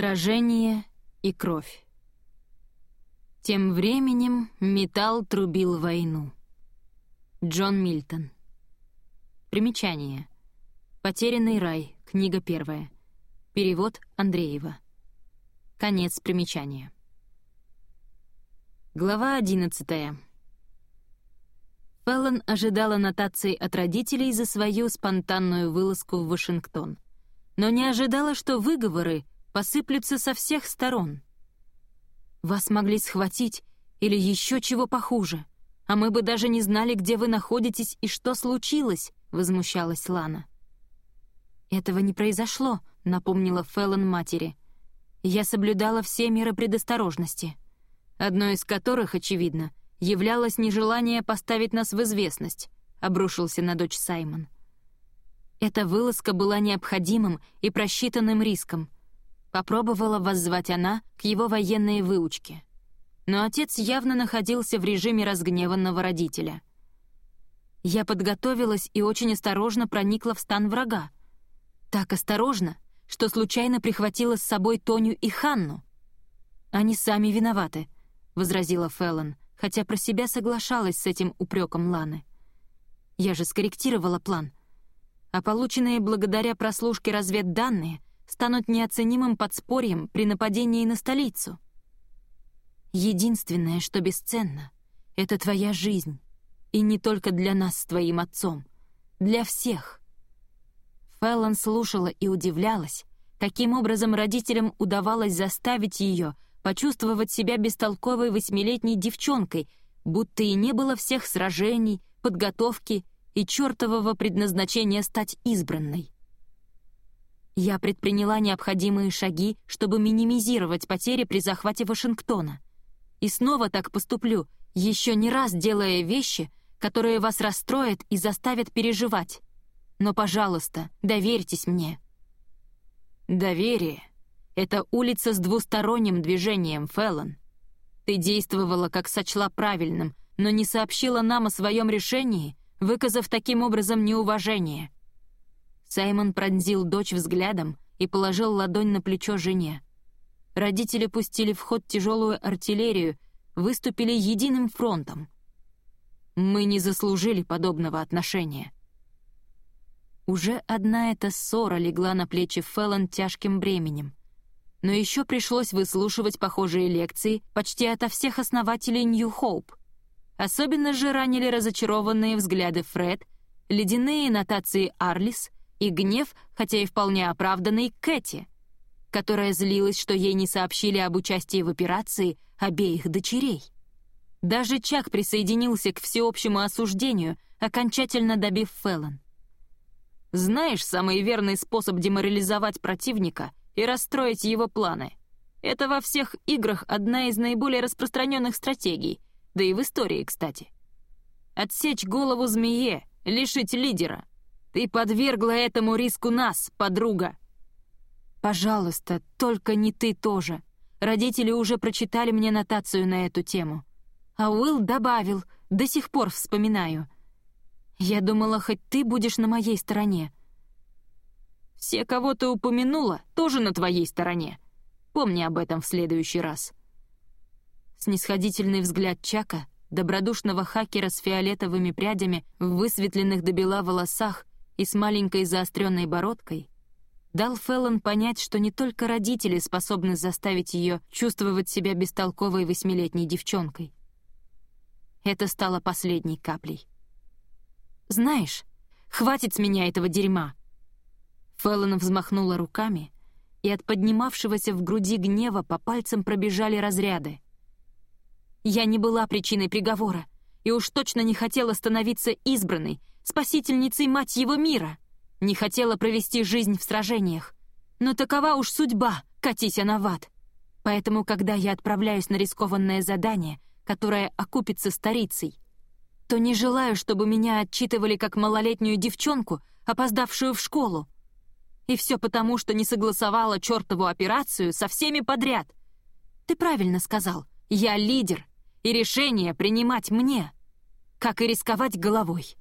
Сражение и кровь. Тем временем металл трубил войну. Джон Мильтон. Примечание. «Потерянный рай», книга первая. Перевод Андреева. Конец примечания. Глава одиннадцатая. Феллон ожидала нотации от родителей за свою спонтанную вылазку в Вашингтон, но не ожидала, что выговоры посыплются со всех сторон. Вас могли схватить или еще чего похуже, а мы бы даже не знали, где вы находитесь и что случилось, возмущалась Лана. Этого не произошло, напомнила Феллон матери. Я соблюдала все меры предосторожности — одно из которых, очевидно, являлось нежелание поставить нас в известность, обрушился на дочь Саймон. Эта вылазка была необходимым и просчитанным риском. Попробовала воззвать она к его военной выучке. Но отец явно находился в режиме разгневанного родителя. Я подготовилась и очень осторожно проникла в стан врага. Так осторожно, что случайно прихватила с собой Тоню и Ханну. Они сами виноваты —— возразила Феллон, хотя про себя соглашалась с этим упреком Ланы. «Я же скорректировала план. А полученные благодаря прослушке разведданные станут неоценимым подспорьем при нападении на столицу. Единственное, что бесценно, — это твоя жизнь. И не только для нас с твоим отцом. Для всех». Феллон слушала и удивлялась, каким образом родителям удавалось заставить ее — почувствовать себя бестолковой восьмилетней девчонкой, будто и не было всех сражений, подготовки и чертового предназначения стать избранной. Я предприняла необходимые шаги, чтобы минимизировать потери при захвате Вашингтона. И снова так поступлю, еще не раз делая вещи, которые вас расстроят и заставят переживать. Но, пожалуйста, доверьтесь мне. Доверие это улица с двусторонним движением, Феллон. Ты действовала, как сочла правильным, но не сообщила нам о своем решении, выказав таким образом неуважение». Саймон пронзил дочь взглядом и положил ладонь на плечо жене. Родители пустили в ход тяжелую артиллерию, выступили единым фронтом. Мы не заслужили подобного отношения. Уже одна эта ссора легла на плечи Феллон тяжким бременем но еще пришлось выслушивать похожие лекции почти ото всех основателей Нью-Хоуп. Особенно же ранили разочарованные взгляды Фред, ледяные нотации Арлис и гнев, хотя и вполне оправданный, Кэти, которая злилась, что ей не сообщили об участии в операции обеих дочерей. Даже Чак присоединился к всеобщему осуждению, окончательно добив Феллон. «Знаешь, самый верный способ деморализовать противника и расстроить его планы. Это во всех играх одна из наиболее распространенных стратегий, да и в истории, кстати. Отсечь голову змее, лишить лидера. Ты подвергла этому риску нас, подруга. Пожалуйста, только не ты тоже. Родители уже прочитали мне нотацию на эту тему. А Уилл добавил, до сих пор вспоминаю. Я думала, хоть ты будешь на моей стороне. Все, кого ты упомянула, тоже на твоей стороне. Помни об этом в следующий раз». Снисходительный взгляд Чака, добродушного хакера с фиолетовыми прядями в высветленных до бела волосах и с маленькой заостренной бородкой, дал Феллон понять, что не только родители способны заставить ее чувствовать себя бестолковой восьмилетней девчонкой. Это стало последней каплей. «Знаешь, хватит с меня этого дерьма!» Феллон взмахнула руками, и от поднимавшегося в груди гнева по пальцам пробежали разряды. «Я не была причиной приговора, и уж точно не хотела становиться избранной, спасительницей мать его мира, не хотела провести жизнь в сражениях. Но такова уж судьба, катись она в ад. Поэтому, когда я отправляюсь на рискованное задание, которое окупится старицей, то не желаю, чтобы меня отчитывали как малолетнюю девчонку, опоздавшую в школу, и все потому, что не согласовала чертову операцию со всеми подряд. Ты правильно сказал. Я лидер, и решение принимать мне. Как и рисковать головой.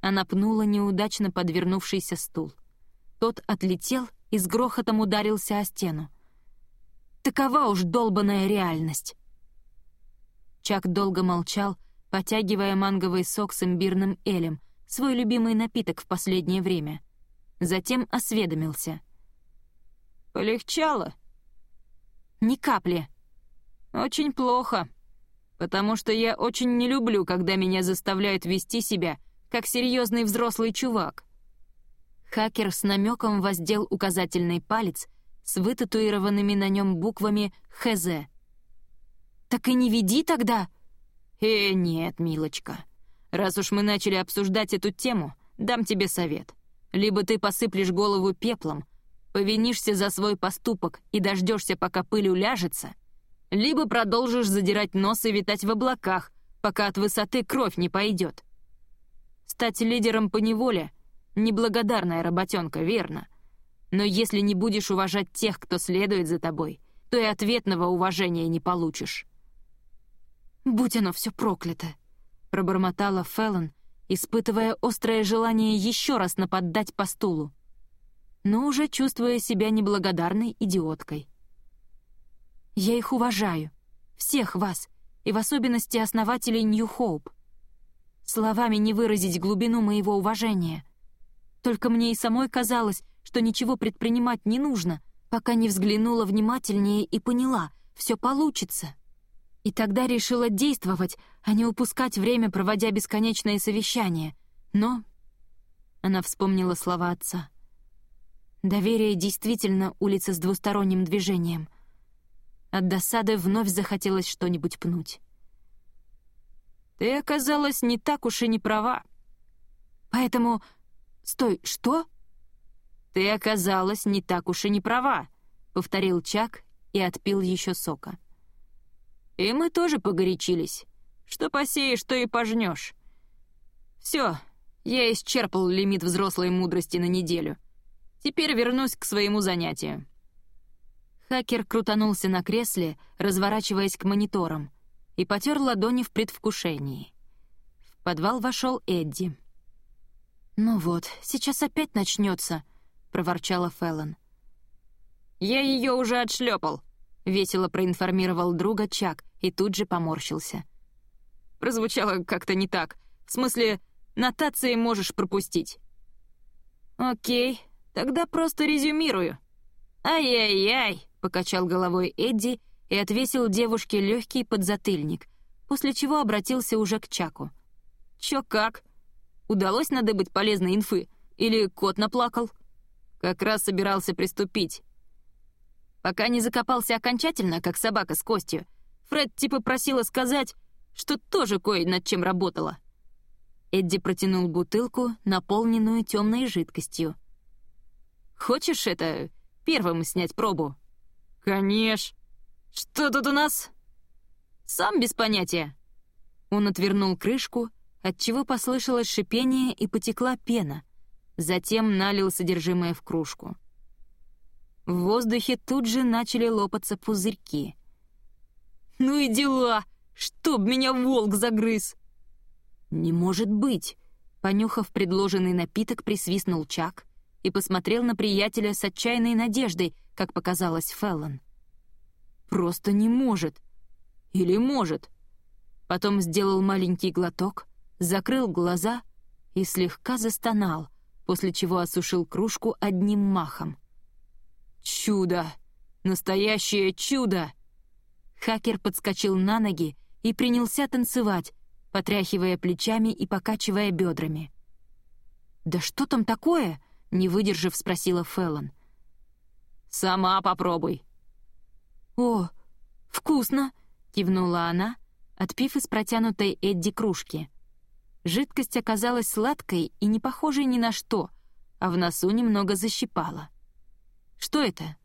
Она пнула неудачно подвернувшийся стул. Тот отлетел и с грохотом ударился о стену. Такова уж долбанная реальность. Чак долго молчал, потягивая манговый сок с имбирным элем, свой любимый напиток в последнее время. Затем осведомился. «Полегчало?» «Ни капли». «Очень плохо, потому что я очень не люблю, когда меня заставляют вести себя, как серьезный взрослый чувак». Хакер с намеком воздел указательный палец с вытатуированными на нем буквами «ХЗ». «Так и не веди тогда!» «Э, нет, милочка. Раз уж мы начали обсуждать эту тему, дам тебе совет. Либо ты посыплешь голову пеплом, повинишься за свой поступок и дождешься, пока пыль уляжется, либо продолжишь задирать нос и витать в облаках, пока от высоты кровь не пойдет. Стать лидером по неволе — неблагодарная работенка, верно. Но если не будешь уважать тех, кто следует за тобой, то и ответного уважения не получишь. «Будь оно все проклято!» — пробормотала Феллон, испытывая острое желание еще раз нападать по стулу, но уже чувствуя себя неблагодарной идиоткой. «Я их уважаю, всех вас, и в особенности основателей Нью-Хоуп. Словами не выразить глубину моего уважения. Только мне и самой казалось, что ничего предпринимать не нужно, пока не взглянула внимательнее и поняла, все получится». И тогда решила действовать, а не упускать время, проводя бесконечные совещания. Но... Она вспомнила слова отца. Доверие действительно улица с двусторонним движением. От досады вновь захотелось что-нибудь пнуть. «Ты оказалась не так уж и не права. Поэтому... Стой, что?» «Ты оказалась не так уж и не права», — повторил Чак и отпил еще сока. И мы тоже погорячились. Что посеешь, то и пожнешь. Все, я исчерпал лимит взрослой мудрости на неделю. Теперь вернусь к своему занятию. Хакер крутанулся на кресле, разворачиваясь к мониторам, и потер ладони в предвкушении. В подвал вошел Эдди. «Ну вот, сейчас опять начнется», — проворчала Феллон. «Я ее уже отшлепал», — весело проинформировал друга Чак и тут же поморщился. Прозвучало как-то не так. В смысле, нотации можешь пропустить. «Окей, тогда просто резюмирую». «Ай-яй-яй», — покачал головой Эдди и отвесил девушке легкий подзатыльник, после чего обратился уже к Чаку. «Чё как? Удалось надыбать полезной инфы? Или кот наплакал?» «Как раз собирался приступить. Пока не закопался окончательно, как собака с костью, Фред типа просила сказать, что тоже кое над чем работала. Эдди протянул бутылку, наполненную темной жидкостью. «Хочешь это, первым снять пробу?» «Конечно. Что тут у нас?» «Сам без понятия». Он отвернул крышку, отчего послышалось шипение и потекла пена. Затем налил содержимое в кружку. В воздухе тут же начали лопаться пузырьки. «Ну и дела! Чтоб меня волк загрыз!» «Не может быть!» Понюхав предложенный напиток, присвистнул Чак и посмотрел на приятеля с отчаянной надеждой, как показалось Феллон. «Просто не может! Или может!» Потом сделал маленький глоток, закрыл глаза и слегка застонал, после чего осушил кружку одним махом. «Чудо! Настоящее чудо!» Хакер подскочил на ноги и принялся танцевать, потряхивая плечами и покачивая бедрами. «Да что там такое?» — не выдержав, спросила Феллон. «Сама попробуй». «О, вкусно!» — кивнула она, отпив из протянутой Эдди кружки. Жидкость оказалась сладкой и не похожей ни на что, а в носу немного защипала. Что это?»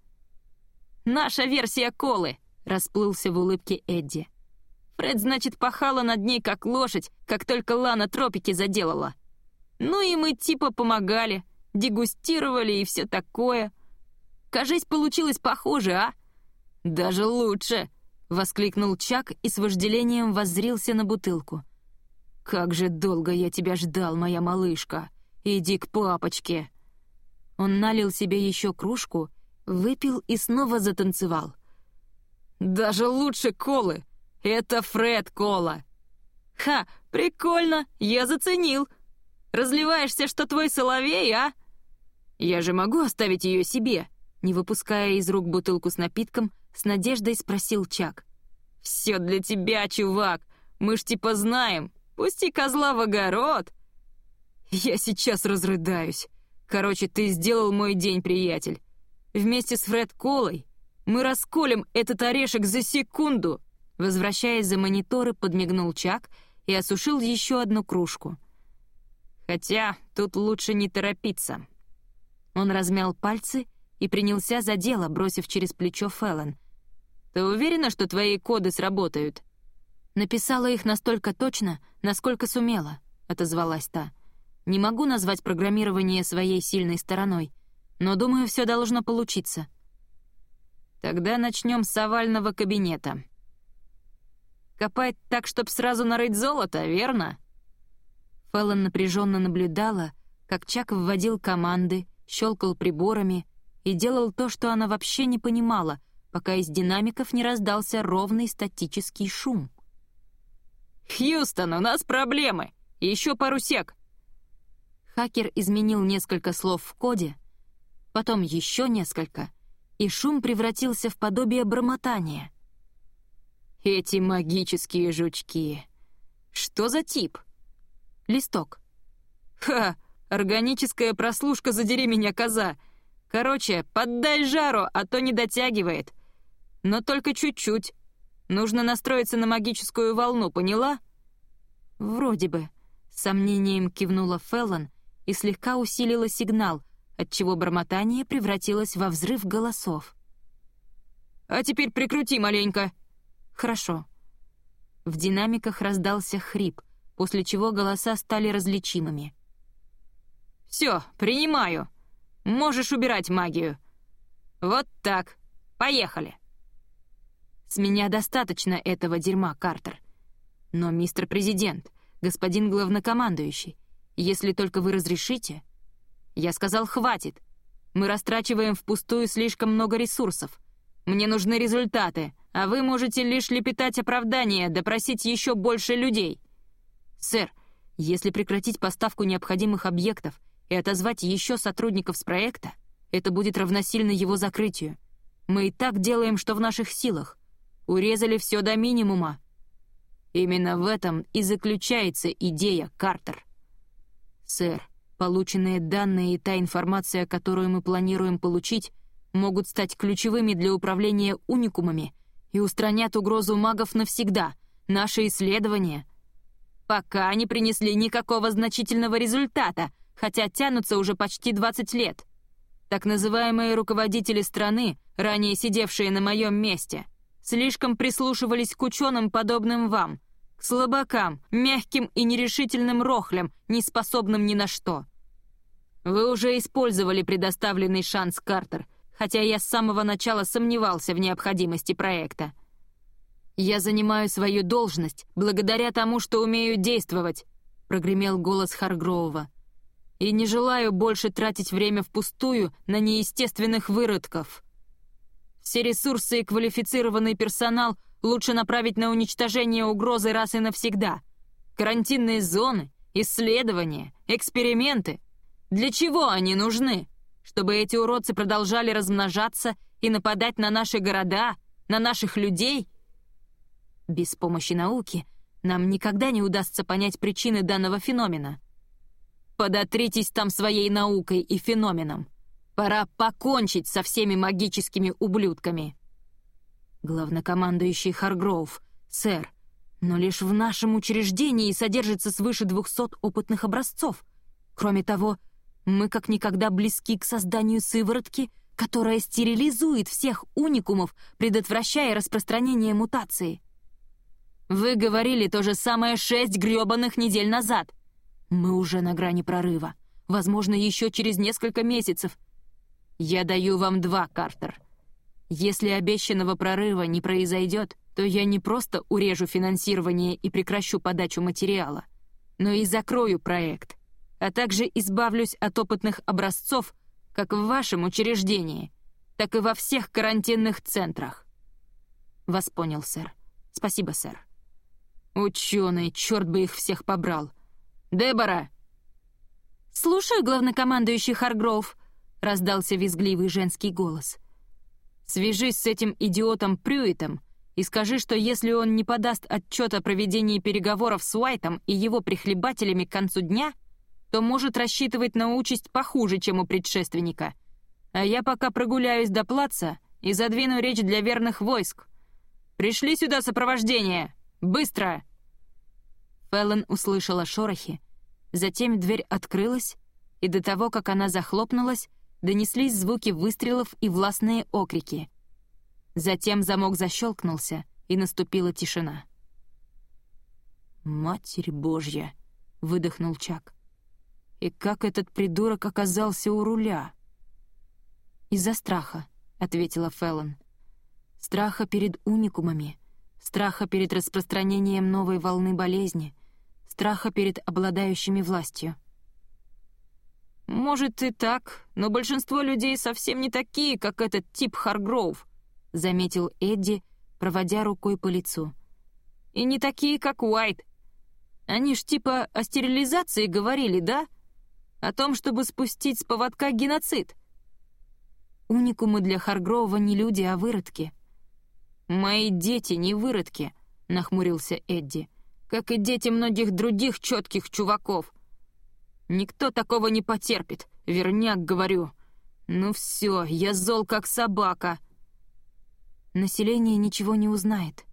«Наша версия колы», — расплылся в улыбке Эдди. «Фред, значит, пахала над ней как лошадь, как только Лана тропики заделала. Ну и мы типа помогали, дегустировали и все такое. Кажись, получилось похоже, а?» «Даже лучше!» — воскликнул Чак и с вожделением воззрился на бутылку. «Как же долго я тебя ждал, моя малышка! Иди к папочке!» Он налил себе еще кружку, выпил и снова затанцевал. Даже лучше колы. Это Фред Кола. Ха, прикольно, я заценил. Разливаешься, что твой соловей, а? Я же могу оставить ее себе, не выпуская из рук бутылку с напитком, с надеждой спросил Чак. «Все для тебя, чувак. Мы ж типа знаем. Пусти козла в огород». «Я сейчас разрыдаюсь. Короче, ты сделал мой день, приятель. Вместе с Фред Колой мы расколем этот орешек за секунду!» Возвращаясь за мониторы, подмигнул Чак и осушил еще одну кружку. «Хотя тут лучше не торопиться». Он размял пальцы и принялся за дело, бросив через плечо Феллон. «Ты уверена, что твои коды сработают?» «Написала их настолько точно, насколько сумела», — отозвалась та. «Не могу назвать программирование своей сильной стороной, но думаю, все должно получиться». «Тогда начнем с овального кабинета», Копать так, чтоб сразу нарыть золото, верно?» Фэллон напряженно наблюдала, как Чак вводил команды, щелкал приборами и делал то, что она вообще не понимала, пока из динамиков не раздался ровный статический шум. «Хьюстон, у нас проблемы! Еще пару сек!» Хакер изменил несколько слов в коде, потом еще несколько, и шум превратился в подобие бормотания — эти магические жучки. Что за тип? Листок. Ха, органическая прослушка «Задери меня, коза». Короче, поддай жару, а то не дотягивает. Но только чуть-чуть. Нужно настроиться на магическую волну, поняла? Вроде бы. Сомнением кивнула Феллон и слегка усилила сигнал, отчего бормотание превратилось во взрыв голосов. «А теперь прикрути маленько», «Хорошо». В динамиках раздался хрип, после чего голоса стали различимыми. «Все, принимаю. Можешь убирать магию. Вот так. Поехали». «С меня достаточно этого дерьма, Картер. Но, мистер президент, господин главнокомандующий, если только вы разрешите...» Я сказал, хватит. Мы растрачиваем впустую слишком много ресурсов. Мне нужны результаты, а вы можете лишь лепетать оправдания, допросить еще больше людей. Сэр, если прекратить поставку необходимых объектов и отозвать еще сотрудников с проекта, это будет равносильно его закрытию. Мы и так делаем, что в наших силах. Урезали все до минимума. Именно в этом и заключается идея, Картер. Сэр, полученные данные и та информация, которую мы планируем получить, могут стать ключевыми для управления уникумами — и устранят угрозу магов навсегда. Наши исследования пока не принесли никакого значительного результата, хотя тянутся уже почти 20 лет. Так называемые руководители страны, ранее сидевшие на моем месте, слишком прислушивались к ученым, подобным вам, к слабакам, мягким и нерешительным рохлям, не способным ни на что. Вы уже использовали предоставленный шанс, Картер, хотя я с самого начала сомневался в необходимости проекта. «Я занимаю свою должность благодаря тому, что умею действовать», — прогремел голос Харгроува. «И не желаю больше тратить время впустую на неестественных выродков. Все ресурсы и квалифицированный персонал лучше направить на уничтожение угрозы раз и навсегда. Карантинные зоны, исследования, эксперименты. Для чего они нужны?» чтобы эти уродцы продолжали размножаться и нападать на наши города, на наших людей? Без помощи науки нам никогда не удастся понять причины данного феномена. Подотритесь там своей наукой и феноменом. Пора покончить со всеми магическими ублюдками. Главнокомандующий Харгроув, сэр, но лишь в нашем учреждении содержится свыше 200 опытных образцов. Кроме того, мы как никогда близки к созданию сыворотки, которая стерилизует всех уникумов, предотвращая распространение мутации. Вы говорили то же самое шесть грёбаных недель назад. Мы уже на грани прорыва. Возможно, еще через несколько месяцев. Я даю вам два, Картер. Если обещанного прорыва не произойдет, то я не просто урежу финансирование и прекращу подачу материала, но и закрою проект а также избавлюсь от опытных образцов как в вашем учреждении, так и во всех карантинных центрах. Вас понял, сэр. Спасибо, сэр. Ученые, черт бы их всех побрал. Дебора!» «Слушаю, главнокомандующий Харгроув», — раздался визгливый женский голос. «Свяжись с этим идиотом Прюитом и скажи, что если он не подаст отчет о проведении переговоров с Уайтом и его прихлебателями к концу дня, то может рассчитывать на участь похуже, чем у предшественника. А я пока прогуляюсь до плаца и задвину речь для верных войск. Пришли сюда сопровождение! Быстро!» Феллон услышала шорохи, затем дверь открылась, и до того, как она захлопнулась, донеслись звуки выстрелов и властные окрики. Затем замок защелкнулся, и наступила тишина. «Матерь Божья!» — выдохнул Чак. «И как этот придурок оказался у руля?» «Из-за страха», — ответила Феллон. «Страха перед уникумами, страха перед распространением новой волны болезни, страха перед обладающими властью». «Может и так, но большинство людей совсем не такие, как этот тип Харгроув», — заметил Эдди, проводя рукой по лицу. «И не такие, как Уайт. Они ж типа о стерилизации говорили, да? О том, чтобы спустить с поводка геноцид». «Уникумы для Харгроува не люди, а выродки». «Мои дети не выродки», — нахмурился Эдди, «как и дети многих других четких чуваков». Никто такого не потерпит, верняк говорю. Ну все, я зол как собака. Население ничего не узнает,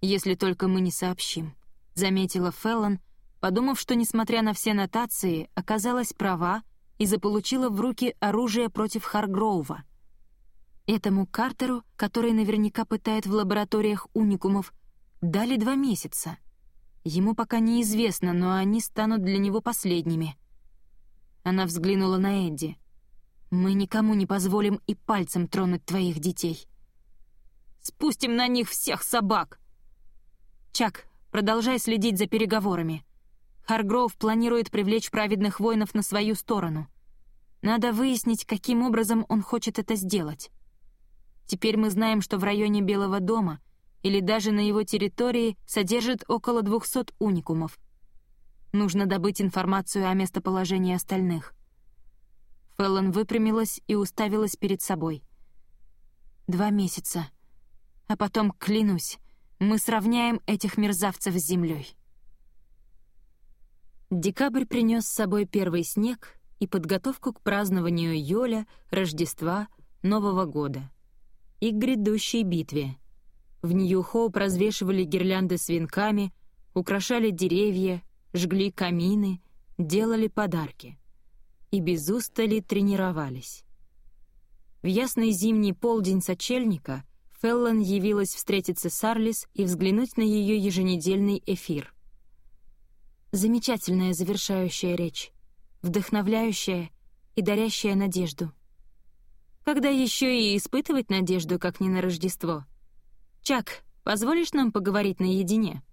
если только мы не сообщим, заметила Феллон, подумав, что, несмотря на все нотации, оказалась права и заполучила в руки оружие против Харгроува. Этому Картеру, который наверняка пытает в лабораториях уникумов, дали два месяца — Ему пока неизвестно, но они станут для него последними. Она взглянула на Эдди. «Мы никому не позволим и пальцем тронуть твоих детей». «Спустим на них всех собак!» «Чак, продолжай следить за переговорами. Харгроув планирует привлечь праведных воинов на свою сторону. Надо выяснить, каким образом он хочет это сделать. Теперь мы знаем, что в районе Белого дома или даже на его территории содержит около 200 уникумов. Нужно добыть информацию о местоположении остальных. Феллон выпрямилась и уставилась перед собой. Два месяца. А потом, клянусь, мы сравняем этих мерзавцев с землей. Декабрь принес с собой первый снег и подготовку к празднованию Йоля, Рождества, Нового года и к грядущей битве — в Нью-Хоуп развешивали гирлянды с венками, украшали деревья, жгли камины, делали подарки. И без устали тренировались. В ясный зимний полдень сочельника Феллон явилась встретиться с Арлис и взглянуть на ее еженедельный эфир. Замечательная завершающая речь, вдохновляющая и дарящая надежду. Когда еще и испытывать надежду, как не на Рождество — «Чак, позволишь нам поговорить наедине?»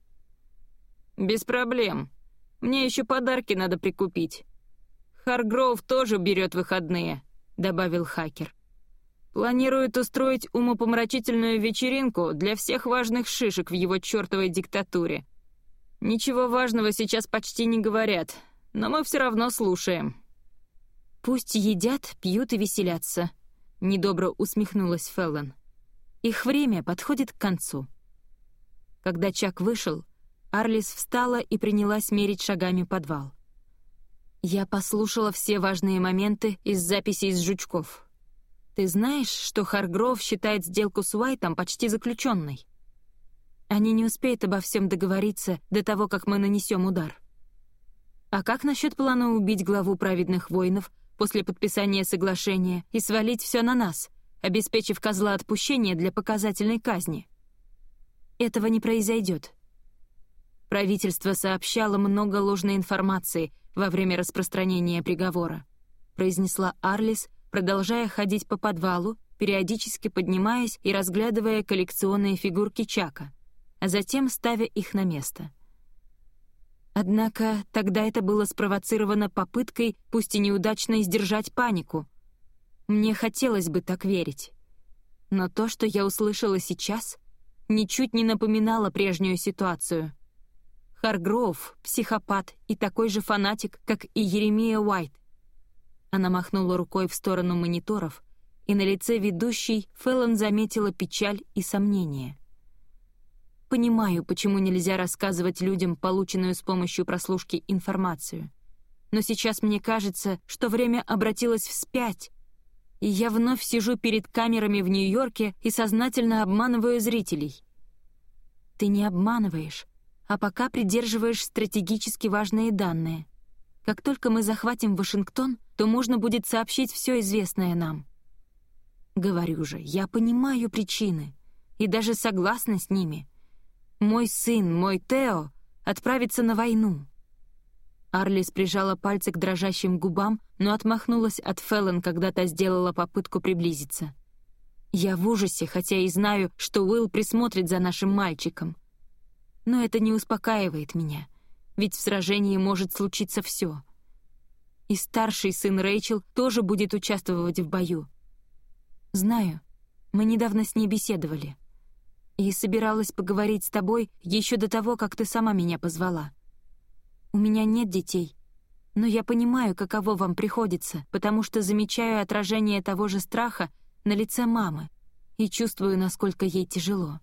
«Без проблем. Мне еще подарки надо прикупить. Харгроув тоже берет выходные», — добавил хакер. «Планирует устроить умопомрачительную вечеринку для всех важных шишек в его чертовой диктатуре. Ничего важного сейчас почти не говорят, но мы все равно слушаем». «Пусть едят, пьют и веселятся», — недобро усмехнулась Феллон. Их время подходит к концу. Когда Чак вышел, Арлис встала и принялась мерить шагами подвал. Я послушала все важные моменты из записей из жучков. Ты знаешь, что Харгров считает сделку с Уайтом почти заключенной? Они не успеют обо всем договориться до того, как мы нанесем удар. А как насчет плана убить главу праведных воинов после подписания соглашения и свалить все на нас, обеспечив козла отпущения для показательной казни. Этого не произойдет. Правительство сообщало много ложной информации во время распространения приговора, произнесла Арлис, продолжая ходить по подвалу, периодически поднимаясь и разглядывая коллекционные фигурки Чака, а затем ставя их на место. Однако тогда это было спровоцировано попыткой, пусть и неудачной, сдержать панику, мне хотелось бы так верить. Но то, что я услышала сейчас, ничуть не напоминала прежнюю ситуацию. Харгроув — психопат и такой же фанатик, как и Еремия Уайт. Она махнула рукой в сторону мониторов, и на лице ведущей Феллон заметила печаль и сомнение. Понимаю, почему нельзя рассказывать людям полученную с помощью прослушки информацию. Но сейчас мне кажется, что время обратилось вспять, и я вновь сижу перед камерами в Нью-Йорке и сознательно обманываю зрителей. Ты не обманываешь, а пока придерживаешь стратегически важные данные. Как только мы захватим Вашингтон, то можно будет сообщить все известное нам. Говорю же, я понимаю причины и даже согласна с ними. Мой сын, мой Тео, отправится на войну. Арлис прижала пальцы к дрожащим губам, но отмахнулась от Феллон, когда та сделала попытку приблизиться. Я в ужасе, хотя и знаю, что Уилл присмотрит за нашим мальчиком. Но это не успокаивает меня, ведь в сражении может случиться все. И старший сын Рэйчел тоже будет участвовать в бою. Знаю, мы недавно с ней беседовали. И собиралась поговорить с тобой еще до того, как ты сама меня позвала. У меня нет детей, но я понимаю, каково вам приходится, потому что замечаю отражение того же страха на лице мамы и чувствую, насколько ей тяжело.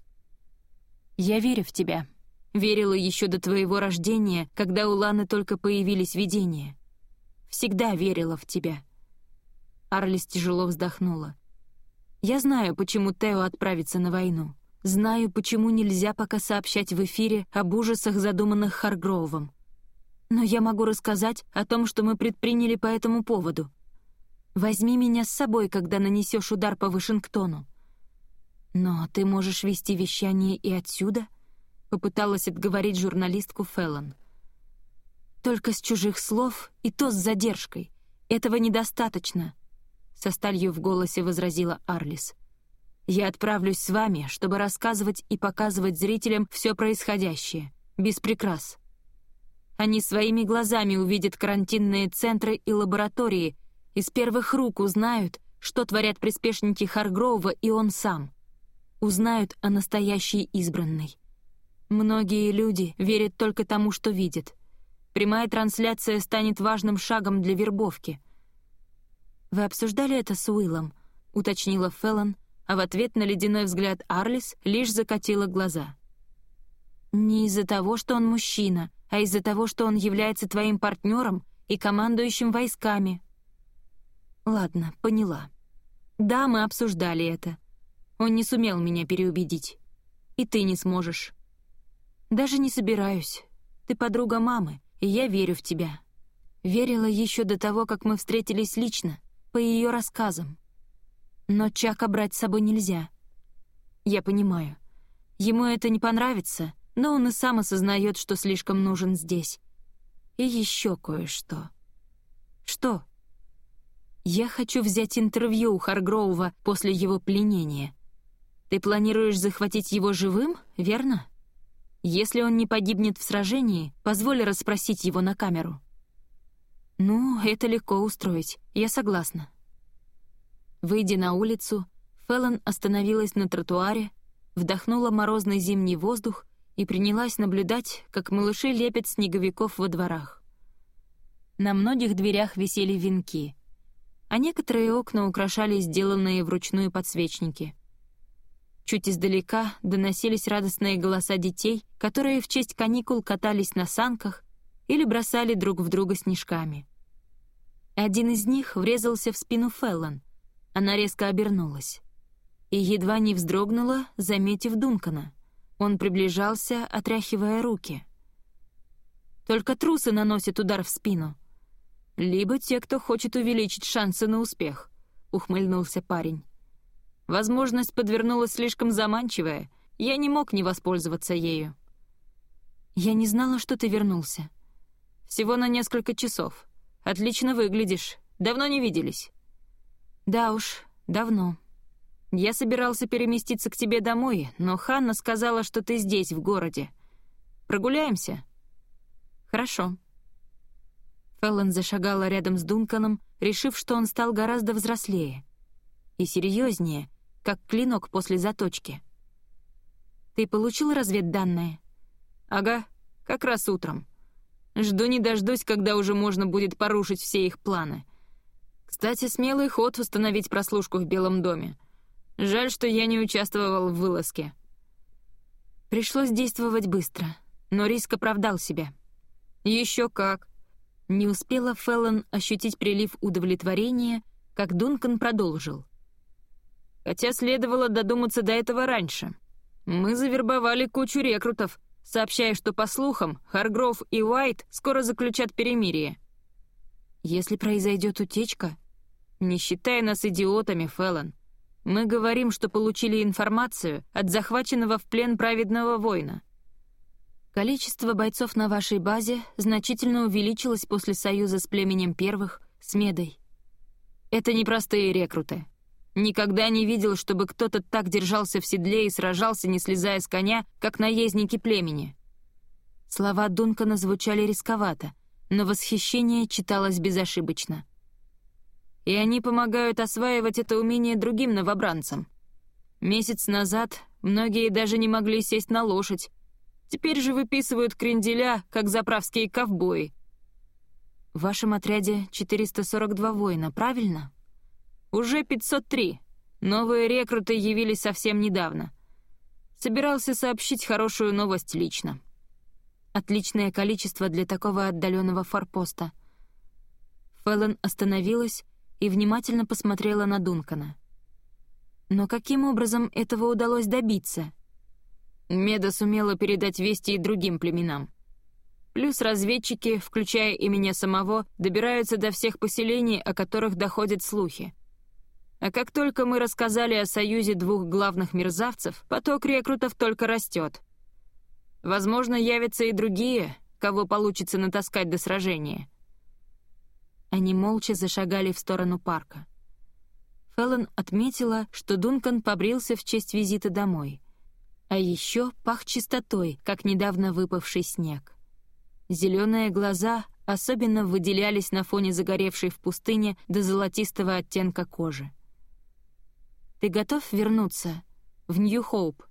Я верю в тебя, Верила еще до твоего рождения, когда у Ланы только появились видения. Всегда верила в тебя». Арлис тяжело вздохнула. «Я знаю, почему Тео отправится на войну. Знаю, почему нельзя пока сообщать в эфире об ужасах, задуманных Харгроувом. Но я могу рассказать о том, что мы предприняли по этому поводу. Возьми меня с собой, когда нанесешь удар по Вашингтону. Но ты можешь вести вещание и отсюда?» Попыталась отговорить журналистку Феллон. «Только с чужих слов, и то с задержкой. Этого недостаточно», — со сталью в голосе возразила Арлис. «Я отправлюсь с вами, чтобы рассказывать и показывать зрителям все происходящее, без прикрас. Они своими глазами увидят карантинные центры и лаборатории, и с первых рук узнают, что творят приспешники Харгроува и он сам. Узнают о настоящей избранной. Многие люди верят только тому, что видят. Прямая трансляция станет важным шагом для вербовки. «Вы обсуждали это с Уиллом?» — уточнила Феллон, а в ответ на ледяной взгляд Арлис лишь закатила глаза. «Не из-за того, что он мужчина, а из-за того, что он является твоим партнером и командующим войсками». «Ладно, поняла. Да, мы обсуждали это. Он не сумел меня переубедить. И ты не сможешь». «Даже не собираюсь. Ты подруга мамы, и я верю в тебя. Верила еще до того, как мы встретились лично, по ее рассказам. Но Чака брать с собой нельзя. Я понимаю. Ему это не понравится, но он и сам осознает, что слишком нужен здесь. И еще кое-что. Что? Я хочу взять интервью у Харгроува после его пленения. Ты планируешь захватить его живым, верно? Если он не погибнет в сражении, позволь расспросить его на камеру». «Ну, это легко устроить, я согласна». Выйдя на улицу, Феллон остановилась на тротуаре, вдохнула морозный зимний воздух и принялась наблюдать, как малыши лепят снеговиков во дворах. На многих дверях висели венки, а некоторые окна украшали сделанные вручную подсвечники — Чуть издалека доносились радостные голоса детей, которые в честь каникул катались на санках или бросали друг в друга снежками. Один из них врезался в спину Феллон. Она резко обернулась. И едва не вздрогнула, заметив Дункана. Он приближался, отряхивая руки. Только трусы наносят удар в спину. Либо те, кто хочет увеличить шансы на успех, — ухмыльнулся парень. Возможность подвернулась слишком заманчивая, я не мог не воспользоваться ею. «Я не знала, что ты вернулся». «Всего на несколько часов. Отлично выглядишь. Давно не виделись». «Да уж, давно». «Я собирался переместиться к тебе домой, но Ханна сказала, что ты здесь, в городе. Прогуляемся?» «Хорошо». Феллон зашагала рядом с Дунканом, решив, что он стал гораздо взрослее и серьезнее, как клинок после заточки. Ты получил разведданные? Ага, как раз утром. Жду не дождусь, когда уже можно будет порушить все их планы. Кстати, смелый ход установить прослушку в Белом доме. Жаль, что я не участвовал в вылазке. Пришлось действовать быстро, но риск оправдал себя. Еще как. Не успела Феллон ощутить прилив удовлетворения, как Дункан продолжил. Хотя следовало додуматься до этого раньше. Мы завербовали кучу рекрутов, сообщая, что, по слухам, Харгров и Уайт скоро заключат перемирие. Если произойдет утечка... Не считай нас идиотами, Феллон. Мы говорим, что получили информацию от захваченного в плен праведного воина. Количество бойцов на вашей базе значительно увеличилось после союза с племенем первых, с Медой. Это непростые рекруты. Никогда не видел, чтобы кто-то так держался в седле и сражался, не слезая с коня, как наездники племени. Слова Дункана звучали рисковато, но восхищение читалось безошибочно. И они помогают осваивать это умение другим новобранцам. Месяц назад многие даже не могли сесть на лошадь, Теперь же выписывают кренделя, как заправские ковбои. В вашем отряде 442 воина, правильно? Уже 503. Новые рекруты явились совсем недавно. Собирался сообщить хорошую новость лично. Отличное количество для такого отдаленного форпоста. Фэллон остановилась и внимательно посмотрела на Дункана. Но каким образом этого удалось добиться? Меда сумела передать вести и другим племенам. Плюс разведчики, включая и меня самого, добираются до всех поселений, о которых доходят слухи. А как только мы рассказали о союзе двух главных мерзавцев, поток рекрутов только растет. Возможно, явятся и другие, кого получится натаскать до сражения. Они молча зашагали в сторону парка. Феллон отметила, что Дункан побрился в честь визита домой — а еще пах чистотой, как недавно выпавший снег. Зеленые глаза особенно выделялись на фоне загоревшей в пустыне до золотистого оттенка кожи. «Ты готов вернуться? В Нью-Хоуп?»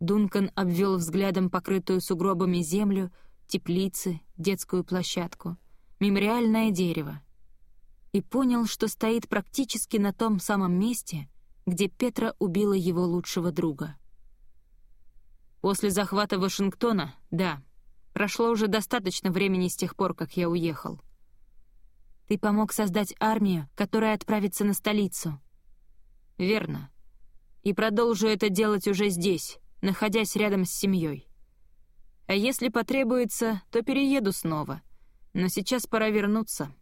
Дункан обвел взглядом покрытую сугробами землю, теплицы, детскую площадку, мемориальное дерево. И понял, что стоит практически на том самом месте, где Петра убила его лучшего друга. После захвата Вашингтона, да. Прошло уже достаточно времени с тех пор, как я уехал. Ты помог создать армию, которая отправится на столицу. Верно. И продолжу это делать уже здесь, находясь рядом с семьей. А если потребуется, то перееду снова. Но сейчас пора вернуться.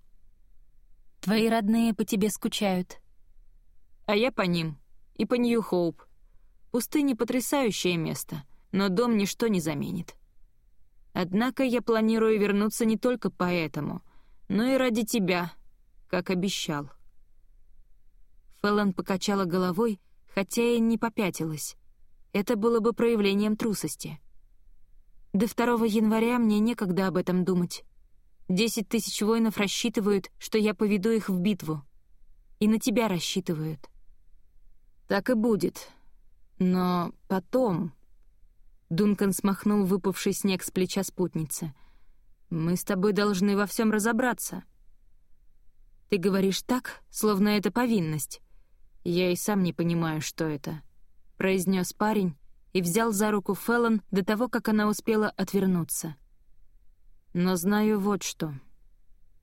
Твои родные по тебе скучают. А я по ним. И по Нью-Хоуп. Пустыня — потрясающее место — но дом ничто не заменит. Однако я планирую вернуться не только поэтому, но и ради тебя, как обещал». Фэллон покачала головой, хотя и не попятилась. Это было бы проявлением трусости. До 2 января мне некогда об этом думать. Десять тысяч воинов рассчитывают, что я поведу их в битву. И на тебя рассчитывают. Так и будет. Но потом... Дункан смахнул выпавший снег с плеча спутницы. «Мы с тобой должны во всем разобраться». «Ты говоришь так, словно это повинность. Я и сам не понимаю, что это», — произнес парень и взял за руку Феллон до того, как она успела отвернуться. «Но знаю вот что.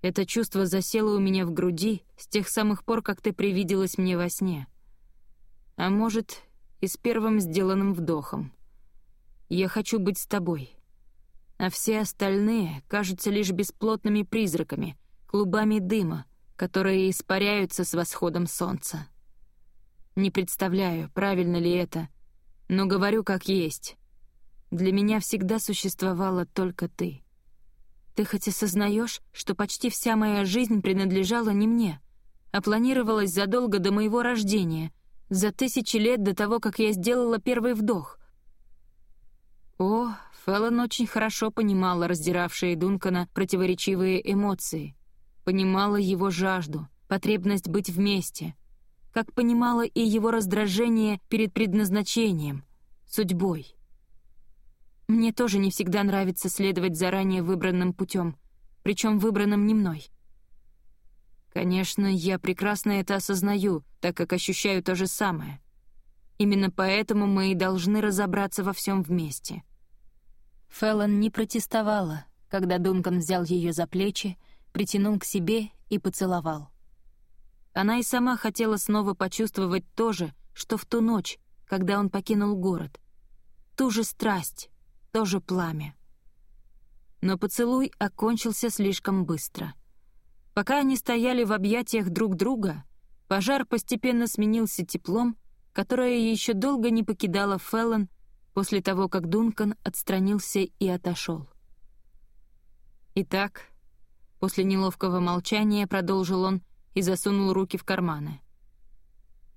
Это чувство засело у меня в груди с тех самых пор, как ты привиделась мне во сне. А может, и с первым сделанным вдохом». Я хочу быть с тобой. А все остальные кажутся лишь бесплотными призраками, клубами дыма, которые испаряются с восходом солнца. Не представляю, правильно ли это, но говорю как есть. Для меня всегда существовала только ты. Ты хоть осознаешь, что почти вся моя жизнь принадлежала не мне, а планировалась задолго до моего рождения, за тысячи лет до того, как я сделала первый вдох — о, Феллон очень хорошо понимала раздиравшие Дункана противоречивые эмоции, понимала его жажду, потребность быть вместе, как понимала и его раздражение перед предназначением, судьбой. Мне тоже не всегда нравится следовать заранее выбранным путем, причем выбранным не мной. Конечно, я прекрасно это осознаю, так как ощущаю то же самое. Именно поэтому мы и должны разобраться во всем вместе. Феллон не протестовала, когда Дункан взял ее за плечи, притянул к себе и поцеловал. Она и сама хотела снова почувствовать то же, что в ту ночь, когда он покинул город. Ту же страсть, то же пламя. Но поцелуй окончился слишком быстро. Пока они стояли в объятиях друг друга, пожар постепенно сменился теплом, которое еще долго не покидало Феллон после того, как Дункан отстранился и отошел. «Итак», — после неловкого молчания продолжил он и засунул руки в карманы.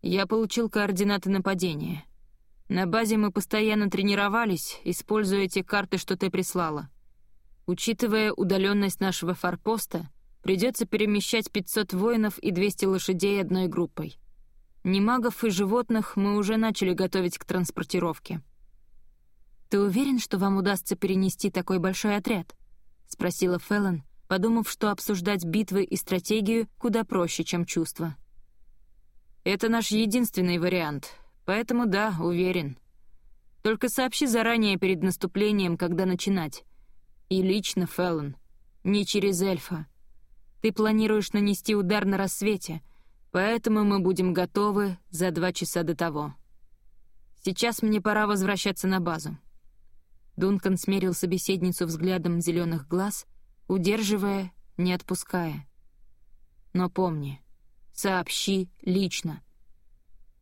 «Я получил координаты нападения. На базе мы постоянно тренировались, используя те карты, что ты прислала. Учитывая удаленность нашего форпоста, придется перемещать 500 воинов и 200 лошадей одной группой. Немагов и животных мы уже начали готовить к транспортировке. «Ты уверен, что вам удастся перенести такой большой отряд?» — спросила Феллон, подумав, что обсуждать битвы и стратегию куда проще, чем чувства. «Это наш единственный вариант, поэтому да, уверен. Только сообщи заранее перед наступлением, когда начинать. И лично, Феллон, не через эльфа. Ты планируешь нанести удар на рассвете, поэтому мы будем готовы за два часа до того. Сейчас мне пора возвращаться на базу». Дункан смерил собеседницу взглядом зеленых глаз, удерживая, не отпуская. «Но помни, сообщи лично».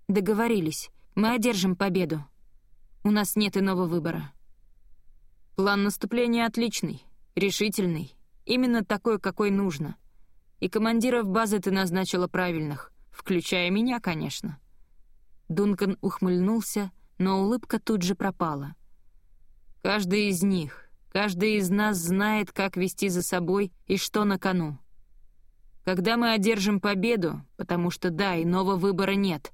«Договорились, мы одержим победу. У нас нет иного выбора». «План наступления отличный, решительный, именно такой, какой нужно. И командиров базы ты назначила правильных, включая меня, конечно». Дункан ухмыльнулся, но улыбка тут же пропала. Каждый из них, каждый из нас знает, как вести за собой и что на кону. Когда мы одержим победу, потому что да, иного выбора нет.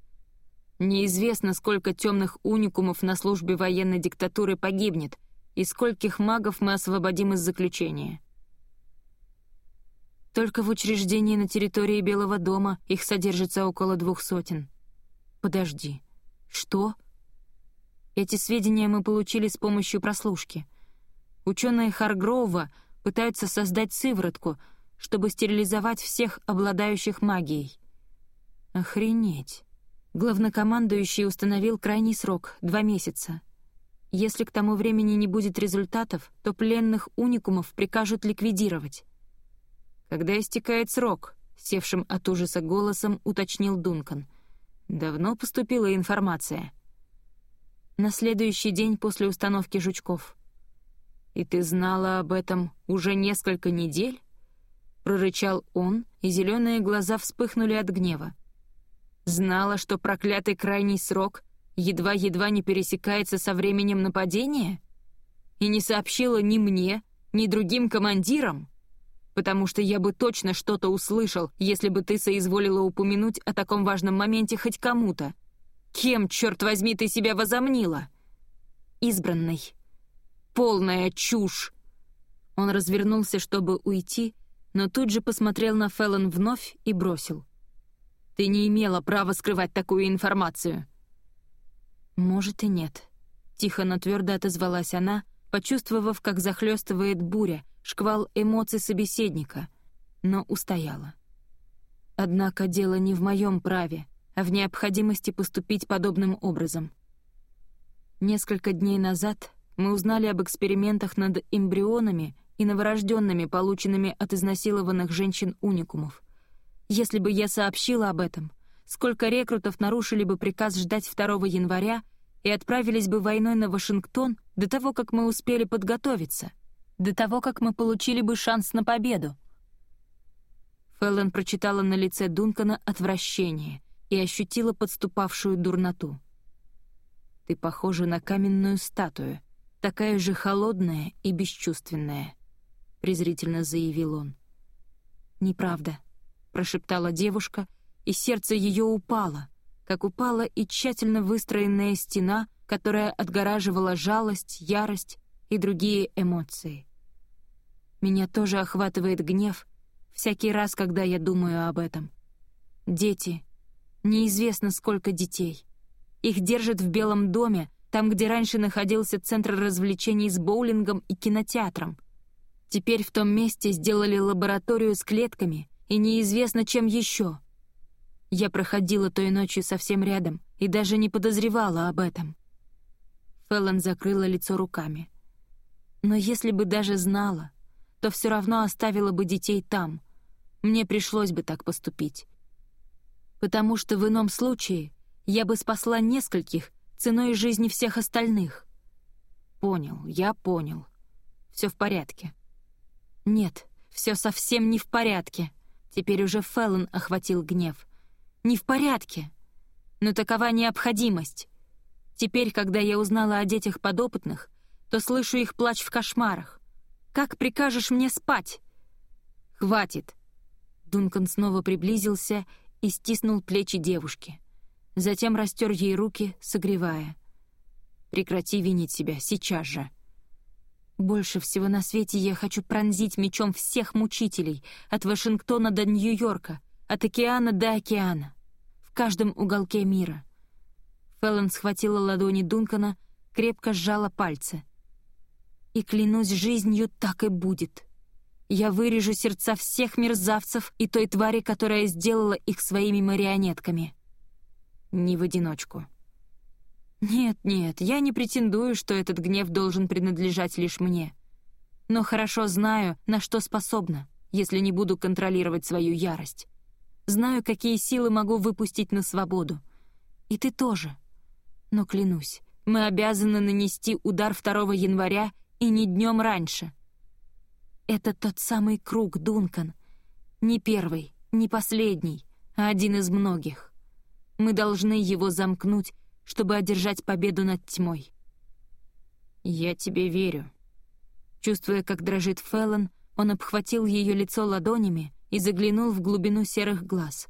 Неизвестно, сколько темных уникумов на службе военной диктатуры погибнет, и скольких магов мы освободим из заключения. Только в учреждении на территории Белого дома их содержится около двух сотен. Подожди. Что? Эти сведения мы получили с помощью прослушки. Ученые Харгроува пытаются создать сыворотку, чтобы стерилизовать всех обладающих магией. Охренеть. Главнокомандующий установил крайний срок — два месяца. Если к тому времени не будет результатов, то пленных уникумов прикажут ликвидировать. «Когда истекает срок?» — севшим от ужаса голосом уточнил Дункан. «Давно поступила информация» на следующий день после установки жучков. «И ты знала об этом уже несколько недель?» — прорычал он, и зеленые глаза вспыхнули от гнева. «Знала, что проклятый крайний срок едва-едва не пересекается со временем нападения? И не сообщила ни мне, ни другим командирам? Потому что я бы точно что-то услышал, если бы ты соизволила упомянуть о таком важном моменте хоть кому-то. Кем, черт возьми, ты себя возомнила? Избранной. Полная чушь. Он развернулся, чтобы уйти, но тут же посмотрел на Феллон вновь и бросил. «Ты не имела права скрывать такую информацию». «Может и нет», — тихо, но твердо отозвалась она, почувствовав, как захлестывает буря, шквал эмоций собеседника, но устояла. «Однако дело не в моем праве», а в необходимости поступить подобным образом. Несколько дней назад мы узнали об экспериментах над эмбрионами и новорожденными, полученными от изнасилованных женщин-уникумов. Если бы я сообщила об этом, сколько рекрутов нарушили бы приказ ждать 2 января и отправились бы войной на Вашингтон до того, как мы успели подготовиться, до того, как мы получили бы шанс на победу. Феллон прочитала на лице Дункана отвращение и ощутила подступавшую дурноту. «Ты похожа на каменную статую, такая же холодная и бесчувственная», — презрительно заявил он. «Неправда», — прошептала девушка, и сердце ее упало, как упала и тщательно выстроенная стена которая отгораживала жалость, ярость и другие эмоции. Меня тоже охватывает гнев всякий раз, когда я думаю об этом. Дети. Неизвестно, сколько детей. Их держат в Белом доме, там, где раньше находился центр развлечений с боулингом и кинотеатром. Теперь в том месте сделали лабораторию с клетками и неизвестно чем еще. Я проходила той ночью совсем рядом и даже не подозревала об этом. Феллон закрыла лицо руками. Но если бы даже знала, то все равно оставила бы детей там. Мне пришлось бы так поступить. Потому что в ином случае я бы спасла нескольких ценой жизни всех остальных. Понял, я понял. Все в порядке. Нет, все совсем не в порядке. Теперь уже Феллон охватил гнев. Не в порядке. Но такова необходимость. Теперь, когда я узнала о детях подопытных, то слышу их плач в кошмарах. Как прикажешь мне спать?» «Хватит!» Дункан снова приблизился и стиснул плечи девушки. Затем растер ей руки, согревая. «Прекрати винить себя, сейчас же!» «Больше всего на свете я хочу пронзить мечом всех мучителей, от Вашингтона до Нью-Йорка, от океана до океана, в каждом уголке мира». Феллон схватила ладони Дункана, крепко сжала пальцы. «И клянусь жизнью, так и будет. Я вырежу сердца всех мерзавцев и той твари, которая сделала их своими марионетками. Не в одиночку». «Нет, нет, я не претендую, что этот гнев должен принадлежать лишь мне. Но хорошо знаю, на что способна, если не буду контролировать свою ярость. Знаю, какие силы могу выпустить на свободу. И ты тоже. Но клянусь, мы обязаны нанести удар 2 января и не днем раньше. Это тот самый круг, Дункан. Не первый, не последний, а один из многих. Мы должны его замкнуть чтобы одержать победу над тьмой. «Я тебе верю». Чувствуя, как дрожит Феллон, он обхватил ее лицо ладонями и заглянул в глубину серых глаз.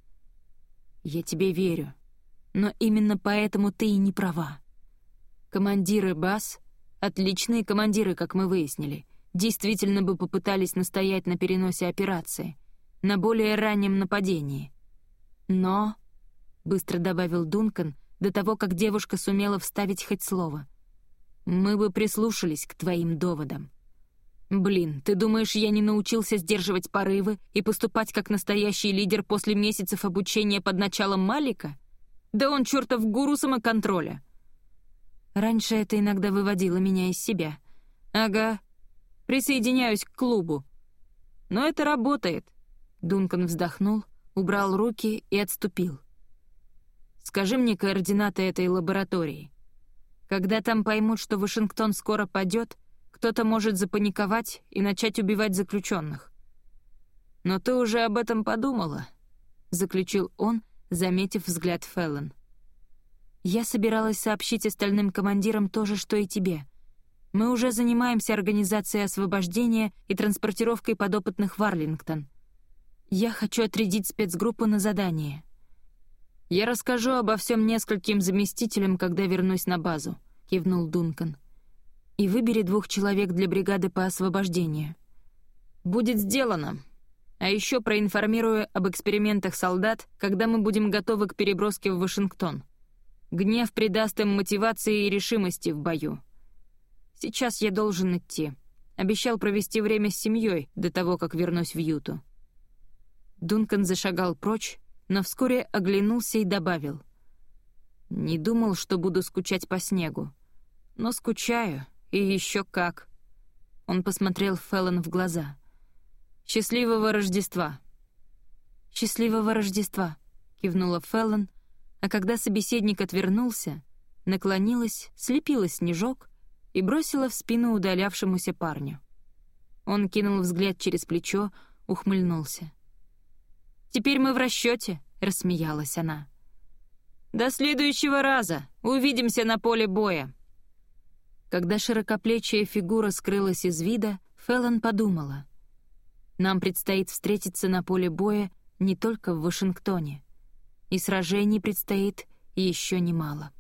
«Я тебе верю, но именно поэтому ты и не права. Командиры БАС, отличные командиры, как мы выяснили, действительно бы попытались настоять на переносе операции, на более раннем нападении. Но, — быстро добавил Дункан, до того, как девушка сумела вставить хоть слово. «Мы бы прислушались к твоим доводам». «Блин, ты думаешь, я не научился сдерживать порывы и поступать как настоящий лидер после месяцев обучения под началом Малика? Да он чертов гуру самоконтроля!» Раньше это иногда выводило меня из себя. «Ага, присоединяюсь к клубу». «Но это работает», — Дункан вздохнул, убрал руки и отступил. Скажи мне координаты этой лаборатории. Когда там поймут, что Вашингтон скоро падет, кто-то может запаниковать и начать убивать заключенных. Но ты уже об этом подумала, заключил он, заметив взгляд Феллон. Я собиралась сообщить остальным командирам то же, что и тебе. Мы уже занимаемся организацией освобождения и транспортировкой подопытных в Арлингтон. Я хочу отрядить спецгруппу на задание. «Я расскажу обо всем нескольким заместителям, когда вернусь на базу», — кивнул Дункан. «И выбери двух человек для бригады по освобождению». «Будет сделано. А еще проинформирую об экспериментах солдат, когда мы будем готовы к переброске в Вашингтон. Гнев придаст им мотивации и решимости в бою. Сейчас я должен идти. Обещал провести время с семьей до того, как вернусь в Юту». Дункан зашагал прочь, но вскоре оглянулся и добавил. «Не думал, что буду скучать по снегу. Но скучаю, и еще как». Он посмотрел Феллон в глаза. «Счастливого Рождества!» «Счастливого Рождества!» — кивнула Феллон, а когда собеседник отвернулся, наклонилась, слепила снежок и бросила в спину удалявшемуся парню. Он кинул взгляд через плечо, ухмыльнулся. Теперь мы в расчете, рассмеялась она. «До следующего раза! Увидимся на поле боя!» Когда широкоплечья фигура скрылась из вида, Феллон подумала. «Нам предстоит встретиться на поле боя не только в Вашингтоне, и сражений предстоит еще немало».